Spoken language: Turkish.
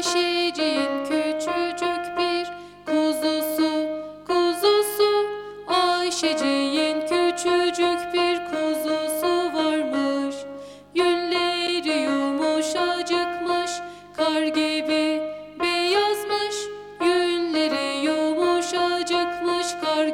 Ayşecik küçücük bir kuzusu kuzusu. Ayşeciğin küçücük bir kuzusu varmış. Yünleri yumuşacıkmış kar beyazmış. Yünleri yumuşacıkmış kar